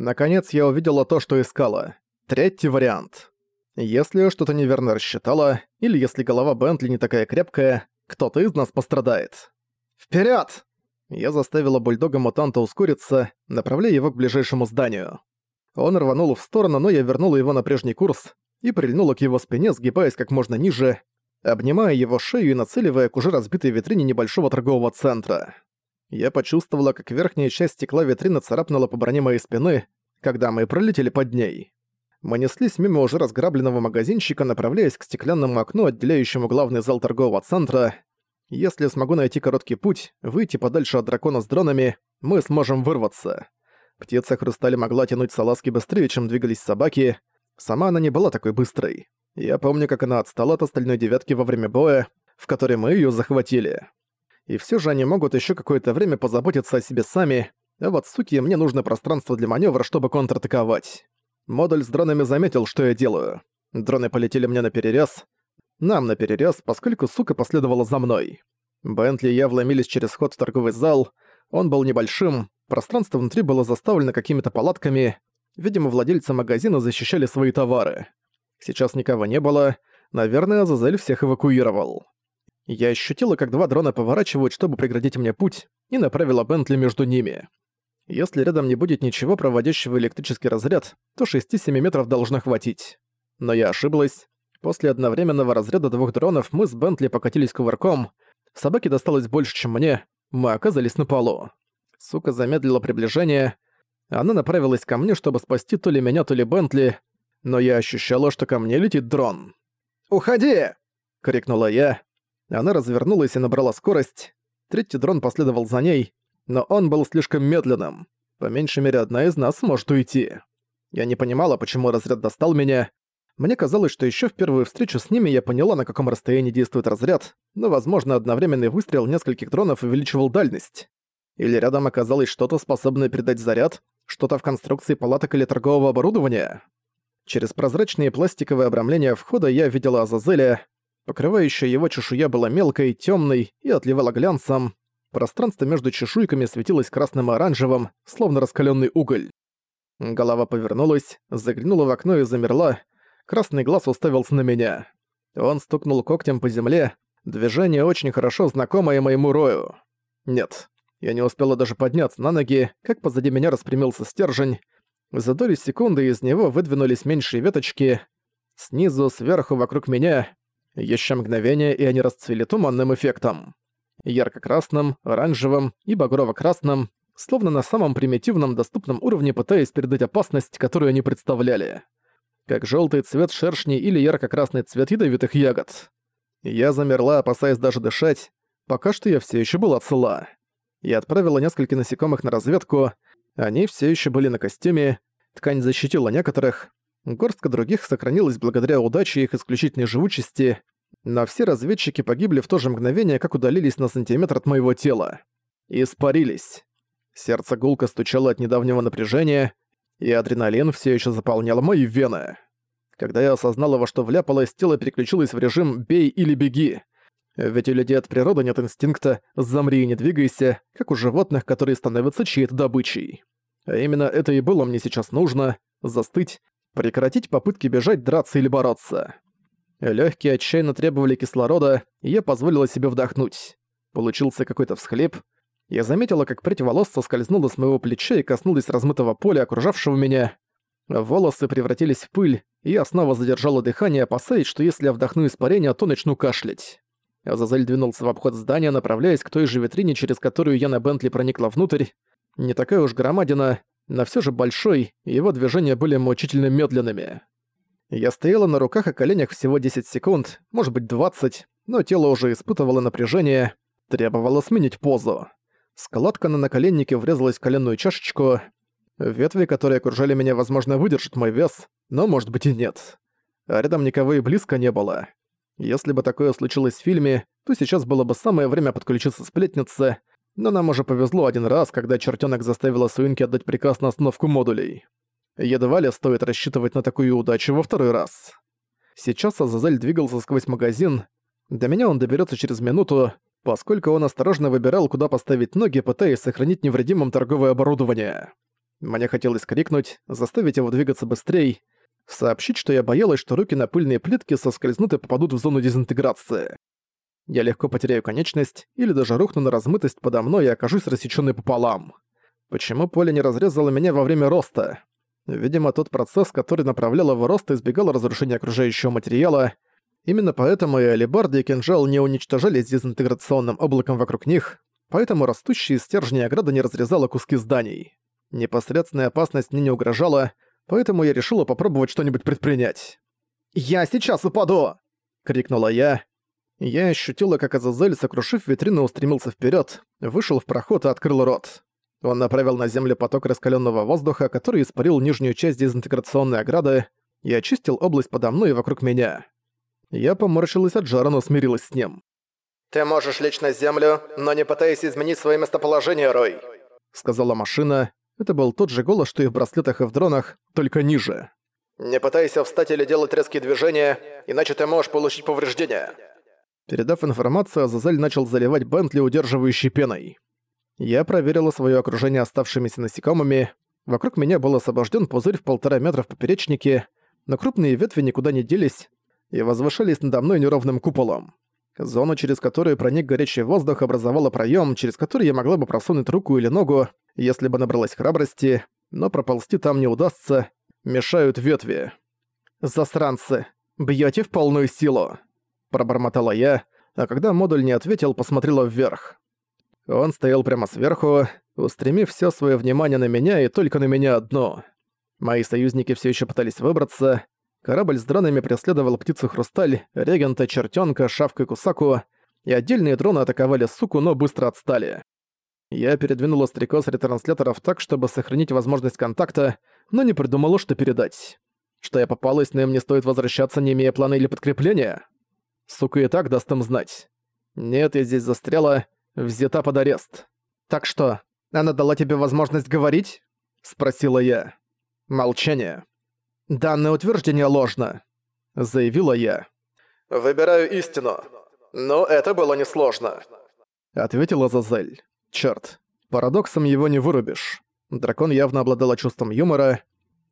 Наконец я увидела то, что искала. Третий вариант. Если что-то неверно рассчитала, или если голова Бентли не такая крепкая, кто-то из нас пострадает. Вперед! Я заставила бульдога-мутанта ускориться, направляя его к ближайшему зданию. Он рванул в сторону, но я вернула его на прежний курс и прильнула к его спине, сгибаясь как можно ниже, обнимая его шею и нацеливая к уже разбитой витрине небольшого торгового центра. Я почувствовала, как верхняя часть стекла витрины царапнула по броне моей спины, когда мы пролетели под ней. Мы неслись мимо уже разграбленного магазинчика, направляясь к стеклянному окну, отделяющему главный зал торгового центра. Если смогу найти короткий путь, выйти подальше от дракона с дронами, мы сможем вырваться. Птица Хрусталь могла тянуть салазки быстрее, чем двигались собаки. Сама она не была такой быстрой. Я помню, как она отстала от остальной девятки во время боя, в которой мы её захватили. И все же они могут еще какое-то время позаботиться о себе сами, а вот суки мне нужно пространство для маневра, чтобы контратаковать. Модуль с дронами заметил, что я делаю. Дроны полетели мне на перерез. Нам на перерез, поскольку сука последовала за мной. Бентли и я вломились через ход в торговый зал. Он был небольшим, пространство внутри было заставлено какими-то палатками. Видимо, владельцы магазина защищали свои товары. Сейчас никого не было. Наверное, Азазель всех эвакуировал. Я ощутила, как два дрона поворачивают, чтобы преградить мне путь, и направила Бентли между ними. Если рядом не будет ничего, проводящего электрический разряд, то 6-7 метров должно хватить. Но я ошиблась. После одновременного разряда двух дронов мы с Бентли покатились кувырком. Собаке досталось больше, чем мне. Мы оказались на полу. Сука замедлила приближение. Она направилась ко мне, чтобы спасти то ли меня, то ли Бентли, но я ощущала, что ко мне летит дрон. «Уходи!» — крикнула я, она развернулась и набрала скорость. Третий дрон последовал за ней, но он был слишком медленным. По меньшей мере, одна из нас может уйти. Я не понимала, почему разряд достал меня. Мне казалось, что еще в первую встречу с ними я поняла, на каком расстоянии действует разряд, но, возможно, одновременный выстрел нескольких дронов увеличивал дальность. Или рядом оказалось что-то, способное передать заряд, что-то в конструкции палаток или торгового оборудования. Через прозрачные пластиковые обрамления входа я видела Азазеля, Покрывающая его чешуя была мелкой, темной и отливала глянцем. Пространство между чешуйками светилось красным и оранжевым, словно раскаленный уголь. Голова повернулась, заглянула в окно и замерла. Красный глаз уставился на меня. Он стукнул когтем по земле. Движение очень хорошо знакомое моему рою. Нет, я не успела даже подняться на ноги, как позади меня распрямился стержень. За доли секунды из него выдвинулись меньшие веточки. Снизу, сверху, вокруг меня. Еще мгновение, и они расцвели туманным эффектом. Ярко-красным, оранжевым и багрово-красным, словно на самом примитивном доступном уровне пытаясь передать опасность, которую они представляли. Как желтый цвет шершней или ярко-красный цвет ядовитых ягод. Я замерла, опасаясь даже дышать. Пока что я все еще была цела. Я отправила несколько насекомых на разведку. Они все еще были на костюме. Ткань защитила некоторых, Горстка других сохранилась благодаря удаче и их исключительной живучести, но все разведчики погибли в то же мгновение, как удалились на сантиметр от моего тела. Испарились. Сердце гулко стучало от недавнего напряжения, и адреналин все еще заполнял мои вены. Когда я осознала, во что вляпалось, тело переключилось в режим «бей или беги». Ведь у людей от природы нет инстинкта «замри и не двигайся», как у животных, которые становятся чьей-то добычей. А именно это и было мне сейчас нужно — застыть прекратить попытки бежать, драться или бороться. Лёгкие отчаянно требовали кислорода, и я позволила себе вдохнуть. Получился какой-то всхлип. Я заметила, как прядь волос соскользнула с моего плеча и коснулась размытого поля, окружавшего меня. Волосы превратились в пыль, и я снова задержала дыхание, опасаясь, что если я вдохну испарение, то начну кашлять. Азазель двинулся в обход здания, направляясь к той же витрине, через которую я на Бентли проникла внутрь. Не такая уж громадина, но все же большой, его движения были мучительно медленными. Я стояла на руках и коленях всего 10 секунд, может быть 20, но тело уже испытывало напряжение, требовало сменить позу. Складка на наколеннике врезалась в коленную чашечку. Ветви, которые окружали меня, возможно, выдержат мой вес, но может быть и нет. А рядом никого и близко не было. Если бы такое случилось в фильме, то сейчас было бы самое время подключиться сплетнице, но нам уже повезло один раз, когда чертенок заставила Суинки отдать приказ на остановку модулей. Едва ли стоит рассчитывать на такую удачу во второй раз. Сейчас Азазель двигался сквозь магазин. До меня он доберется через минуту, поскольку он осторожно выбирал, куда поставить ноги, пытаясь сохранить невредимым торговое оборудование. Мне хотелось крикнуть, заставить его двигаться быстрее, сообщить, что я боялась, что руки на пыльные плитки соскользнут и попадут в зону дезинтеграции. Я легко потеряю конечность или даже рухну на размытость подо мной и окажусь рассечённой пополам. Почему поле не разрезало меня во время роста? Видимо, тот процесс, который направлял его рост, избегал разрушения окружающего материала. Именно поэтому и алебарды и кинжал не уничтожались дезинтеграционным облаком вокруг них, поэтому растущие стержни ограды не разрезала куски зданий. Непосредственная опасность мне не угрожала, поэтому я решила попробовать что-нибудь предпринять. «Я сейчас упаду!» — крикнула я. Я ощутила, как Азазель, сокрушив витрину, устремился вперед, вышел в проход и открыл рот. Он направил на землю поток раскаленного воздуха, который испарил нижнюю часть дезинтеграционной ограды и очистил область подо мной и вокруг меня. Я поморщилась от жара, но смирилась с ним. «Ты можешь лечь на землю, но не пытайся изменить свое местоположение, Рой», — сказала машина. Это был тот же голос, что и в браслетах и в дронах, только ниже. «Не пытайся встать или делать резкие движения, иначе ты можешь получить повреждения». Передав информацию, Азазель начал заливать Бентли, удерживающий пеной. Я проверила свое окружение оставшимися насекомыми. Вокруг меня был освобожден пузырь в полтора метра в поперечнике, но крупные ветви никуда не делись и возвышались надо мной неровным куполом. Зона, через которую проник горячий воздух, образовала проем, через который я могла бы просунуть руку или ногу, если бы набралась храбрости, но проползти там не удастся, мешают ветви. «Засранцы! Бьете в полную силу!» Пробормотала я, а когда модуль не ответил, посмотрела вверх. Он стоял прямо сверху, устремив все свое внимание на меня и только на меня одно. Мои союзники все еще пытались выбраться. Корабль с дронами преследовал птицу Хрусталь, Регента, Чертенка, Шавку и Кусаку, и отдельные дроны атаковали суку, но быстро отстали. Я передвинула стрекоз ретрансляторов так, чтобы сохранить возможность контакта, но не придумала, что передать. Что я попалась, но им не стоит возвращаться, не имея плана или подкрепления? Сука и так даст им знать. Нет, я здесь застряла, взята под арест. Так что, она дала тебе возможность говорить? Спросила я. Молчание. Данное утверждение ложно. Заявила я. Выбираю истину. Но это было несложно. Ответила Зазель. Чёрт, парадоксом его не вырубишь. Дракон явно обладала чувством юмора.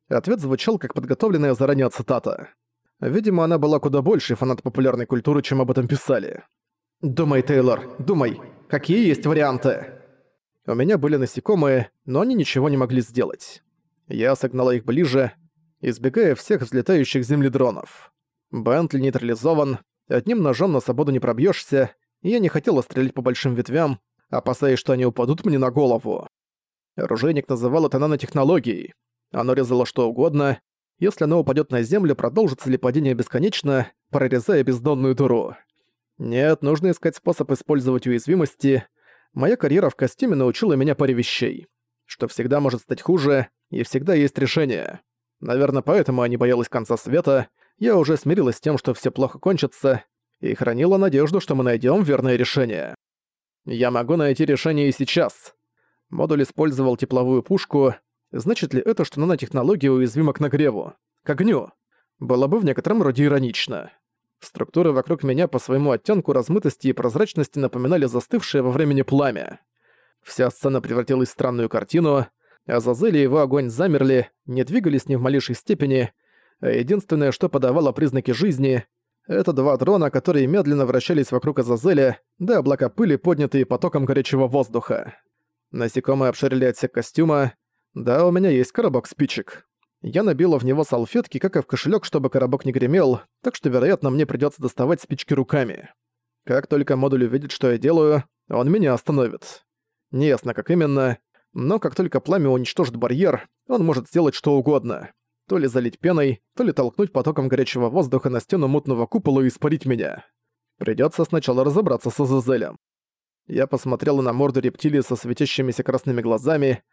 Ответ звучал как подготовленная заранее цитата. Видимо, она была куда больше фанат популярной культуры, чем об этом писали. «Думай, Тейлор, думай. Какие есть варианты?» У меня были насекомые, но они ничего не могли сделать. Я согнала их ближе, избегая всех взлетающих земледронов. Бентли нейтрализован, одним ножом на свободу не пробьешься, и я не хотела стрелять по большим ветвям, опасаясь, что они упадут мне на голову. Оружейник называл это нанотехнологией. Оно резало что угодно. Если оно упадет на землю, продолжится ли падение бесконечно, прорезая бездонную дыру. Нет, нужно искать способ использовать уязвимости. Моя карьера в костюме научила меня паре вещей. Что всегда может стать хуже, и всегда есть решение. Наверное, поэтому я не боялась конца света, я уже смирилась с тем, что все плохо кончится, и хранила надежду, что мы найдем верное решение. Я могу найти решение и сейчас. Модуль использовал тепловую пушку. Значит ли это, что нанотехнология уязвима к нагреву? К огню? Было бы в некотором роде иронично. Структуры вокруг меня по своему оттенку размытости и прозрачности напоминали застывшее во времени пламя. Вся сцена превратилась в странную картину, а Зазель и его огонь замерли, не двигались ни в малейшей степени, а единственное, что подавало признаки жизни, это два дрона, которые медленно вращались вокруг Азазеля, да облака пыли, поднятые потоком горячего воздуха. Насекомые обширили отсек костюма. Да, у меня есть коробок спичек. Я набила в него салфетки, как и в кошелек, чтобы коробок не гремел, так что, вероятно, мне придется доставать спички руками. Как только модуль увидит, что я делаю, он меня остановит. Неясно, как именно, но как только пламя уничтожит барьер, он может сделать что угодно. То ли залить пеной, то ли толкнуть потоком горячего воздуха на стену мутного купола и испарить меня. Придется сначала разобраться с Азазелем. Я посмотрела на морду рептилии со светящимися красными глазами,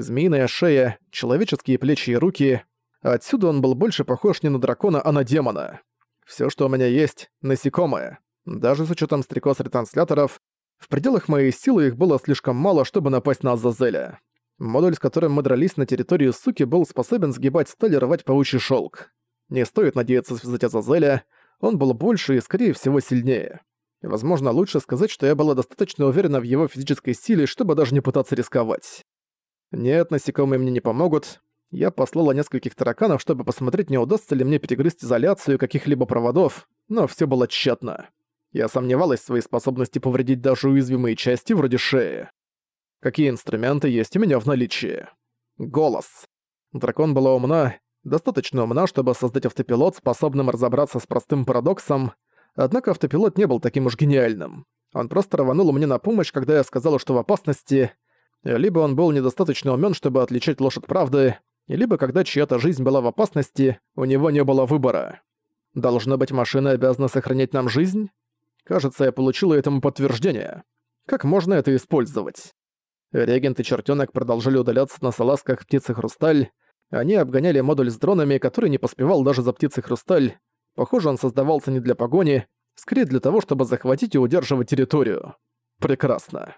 змеиная шея, человеческие плечи и руки. Отсюда он был больше похож не на дракона, а на демона. Все, что у меня есть — насекомое. Даже с учетом стрекоз-ретрансляторов, в пределах моей силы их было слишком мало, чтобы напасть на Азазеля. Модуль, с которым мы дрались на территории суки, был способен сгибать сталь и рвать паучий шелк. Не стоит надеяться связать Азазеля, он был больше и, скорее всего, сильнее. Возможно, лучше сказать, что я была достаточно уверена в его физической силе, чтобы даже не пытаться рисковать. Нет, насекомые мне не помогут. Я послала нескольких тараканов, чтобы посмотреть, не удастся ли мне перегрызть изоляцию каких-либо проводов, но все было тщетно. Я сомневалась в своей способности повредить даже уязвимые части вроде шеи. Какие инструменты есть у меня в наличии? Голос. Дракон была умна, достаточно умна, чтобы создать автопилот, способным разобраться с простым парадоксом, однако автопилот не был таким уж гениальным. Он просто рванул мне на помощь, когда я сказала, что в опасности, либо он был недостаточно умён, чтобы отличать ложь от правды, либо когда чья-то жизнь была в опасности, у него не было выбора. Должно быть, машина обязана сохранять нам жизнь? Кажется, я получила этому подтверждение. Как можно это использовать? Регент и чертенок продолжили удаляться на салазках птицы Хрусталь. Они обгоняли модуль с дронами, который не поспевал даже за птицей Хрусталь. Похоже, он создавался не для погони, скорее для того, чтобы захватить и удерживать территорию. Прекрасно.